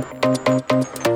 Música